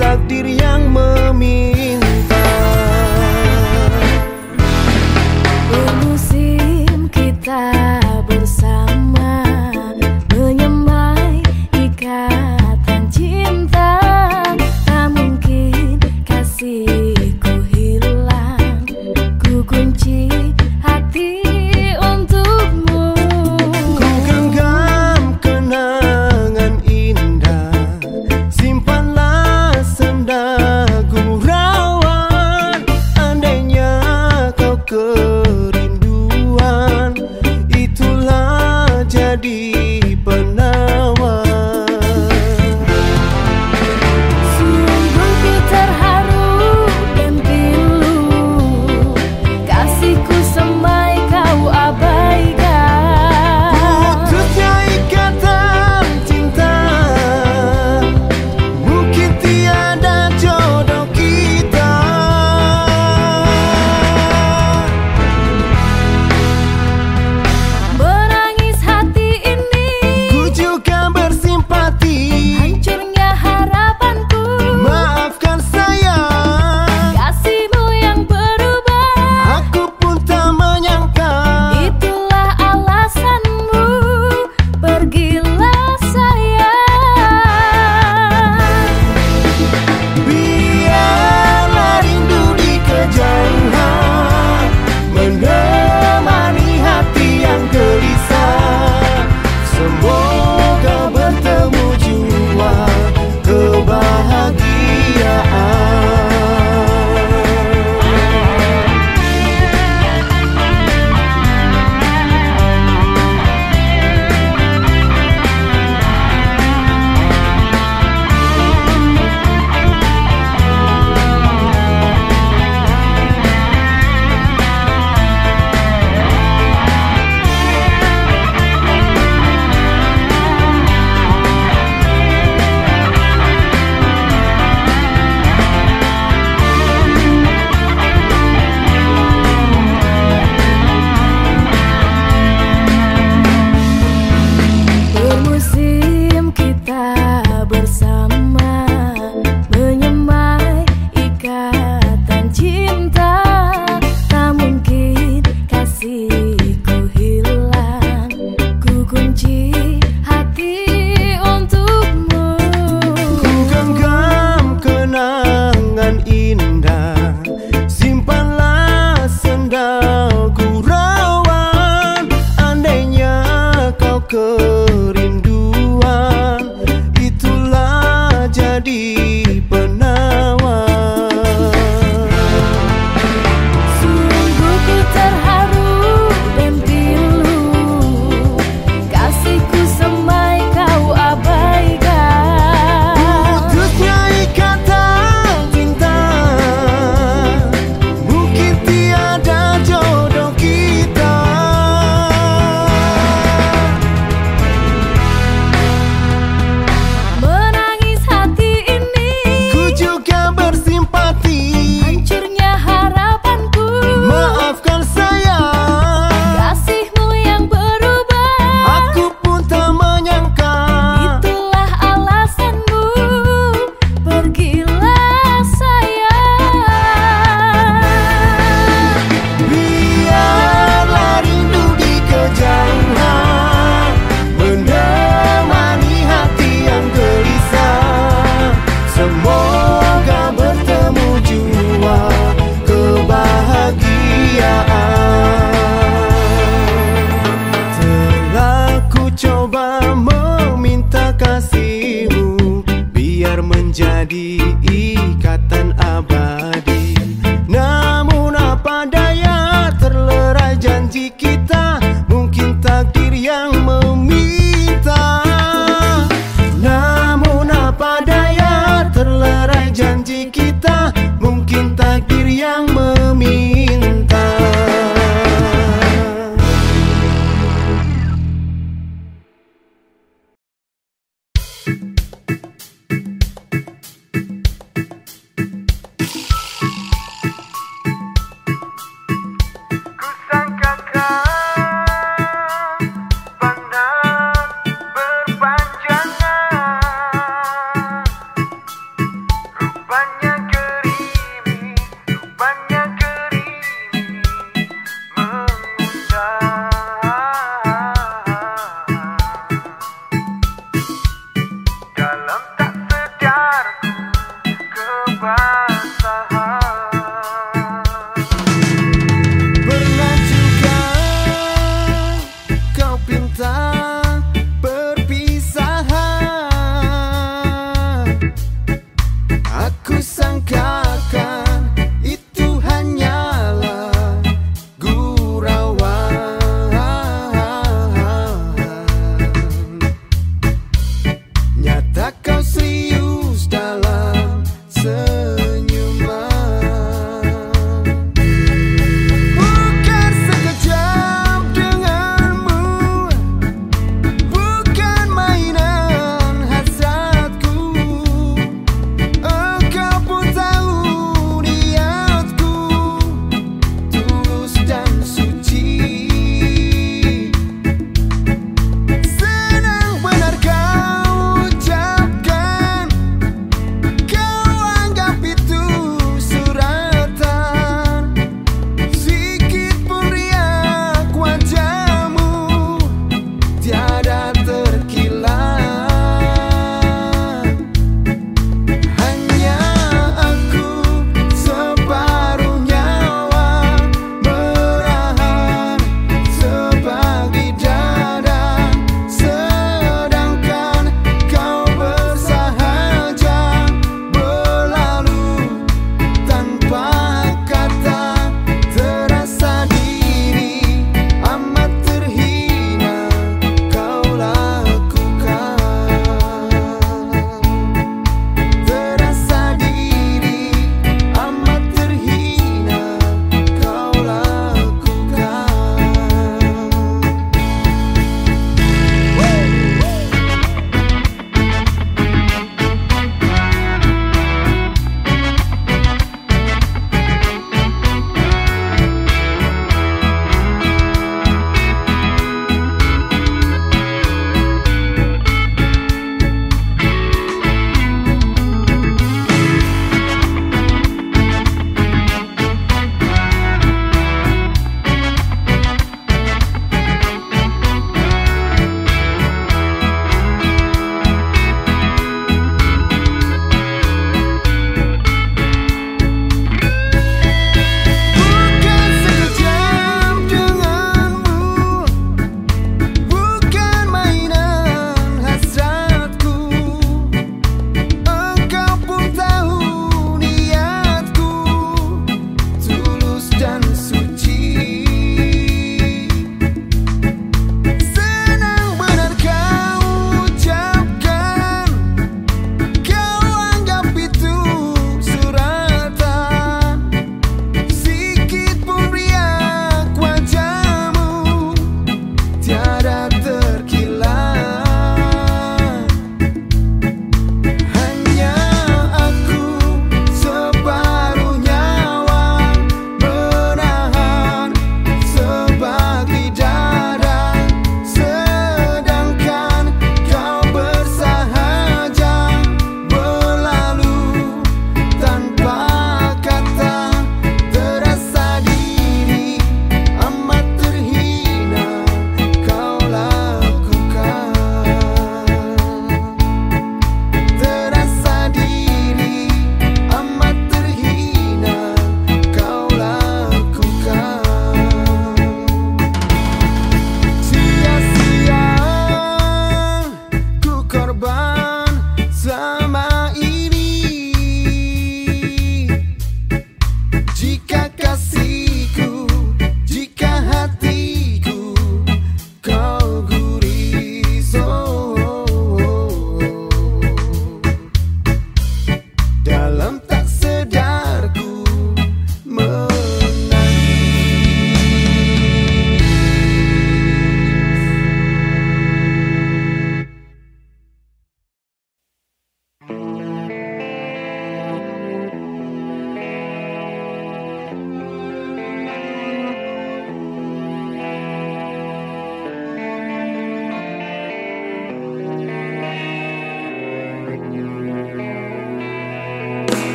takdir yang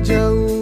家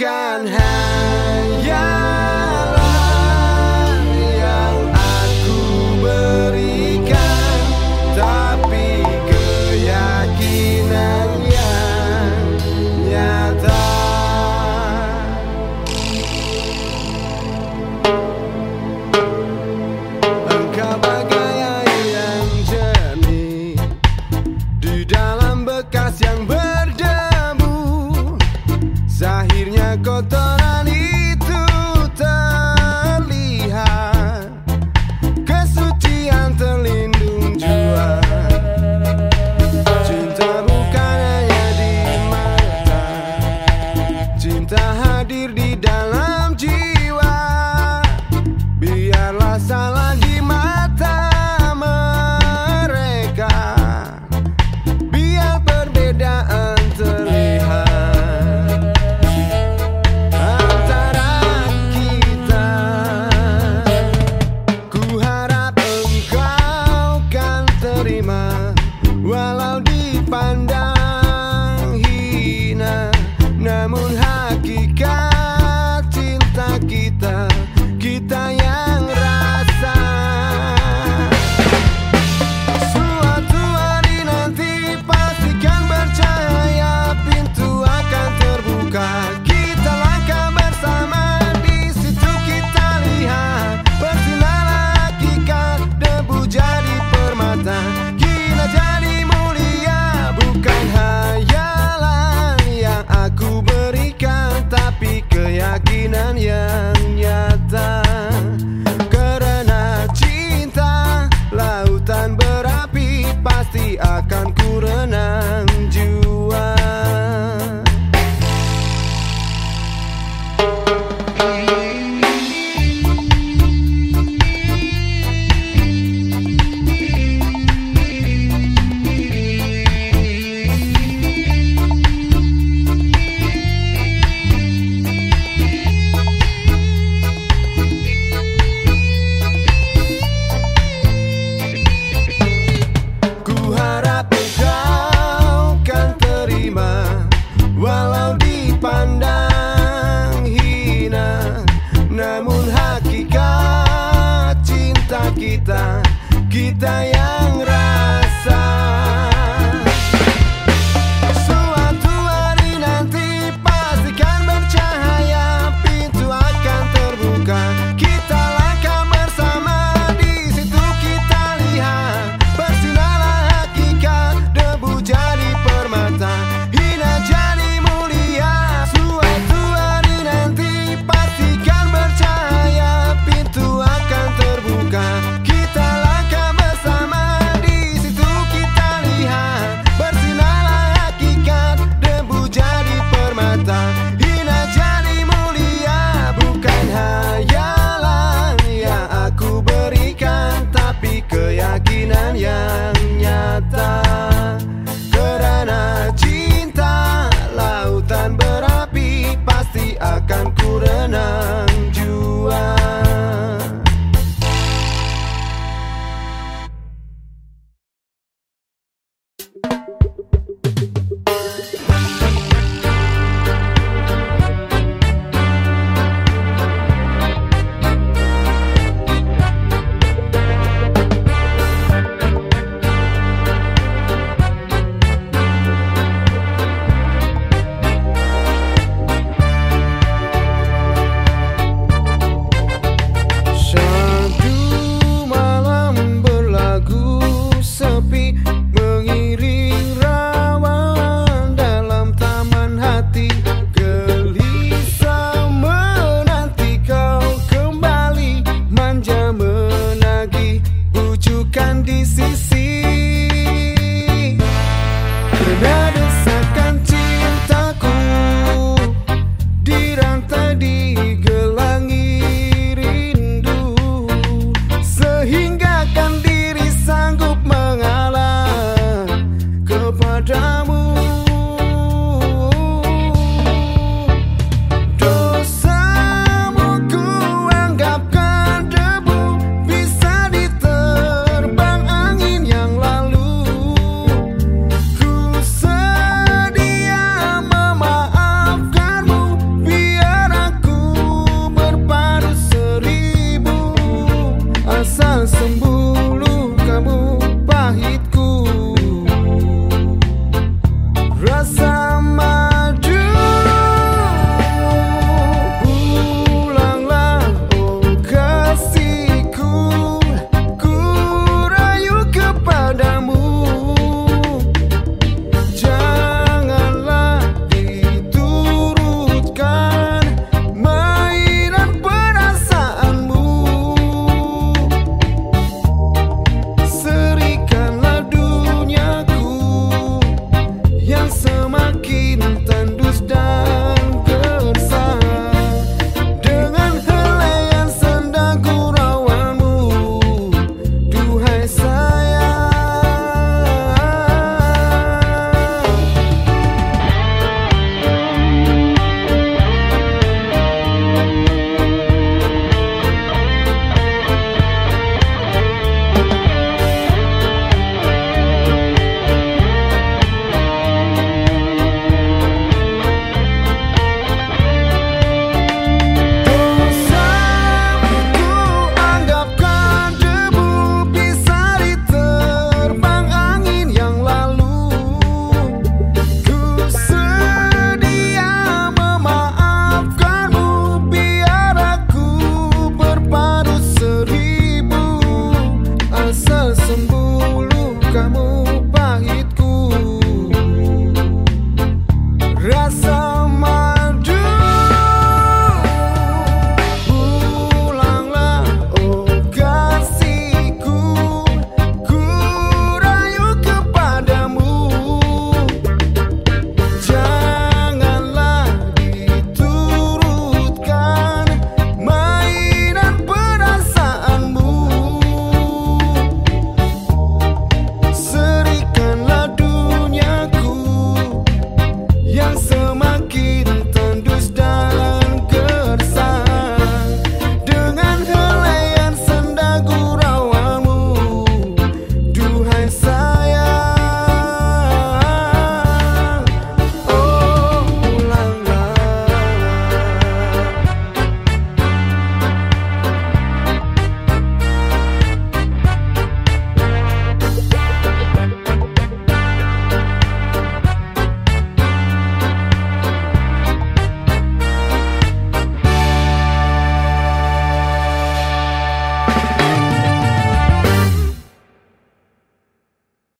can